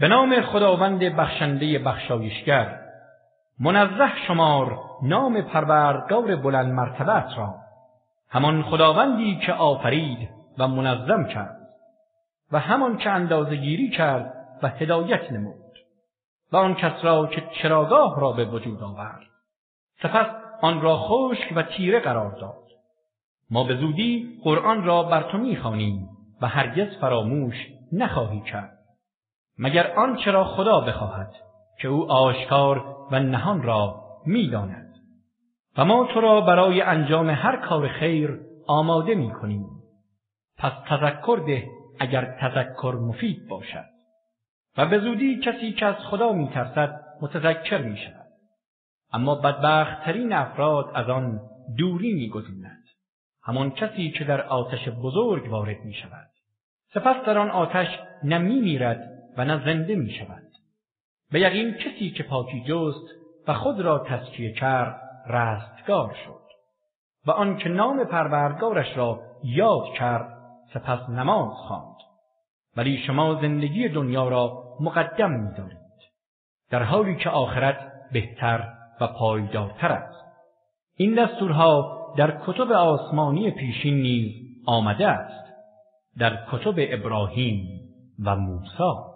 به نام خداوند بخشنده بخشایشگر منزه شمار نام پروردگار بلند مرتبت را. همان خداوندی که آفرید و منظم کرد و همان که اندازه گیری کرد و هدایت نمود و آن کس را که چراگاه را به وجود آورد. سپس آن را خشک و تیره قرار داد. ما به زودی قرآن را بر تو می‌خوانیم و هرگز فراموش نخواهی کرد. مگر آنچه را خدا بخواهد که او آشکار و نهان را می‌داند و ما تو را برای انجام هر کار خیر آماده می کنیم. پس تذکر ده اگر تذکر مفید باشد و به زودی کسی که از خدا می ترسد متذکر می شود. اما بدبختترین افراد از آن دوری می گزیند. همان کسی که در آتش بزرگ وارد می شود. سپس در آن آتش نه می میرد و نه زنده می شود. به یقین کسی که پاکی جست و خود را تزکیه کرد رستگار شد. و آنکه نام پروردگارش را یاد کرد سپس نماز خواند. ولی شما زندگی دنیا را مقدم می‌دارید. در حالی که آخرت بهتر و پایدارتر است. این دستورها در کتب آسمانی پیشین نیز آمده است. در کتب ابراهیم و موسی.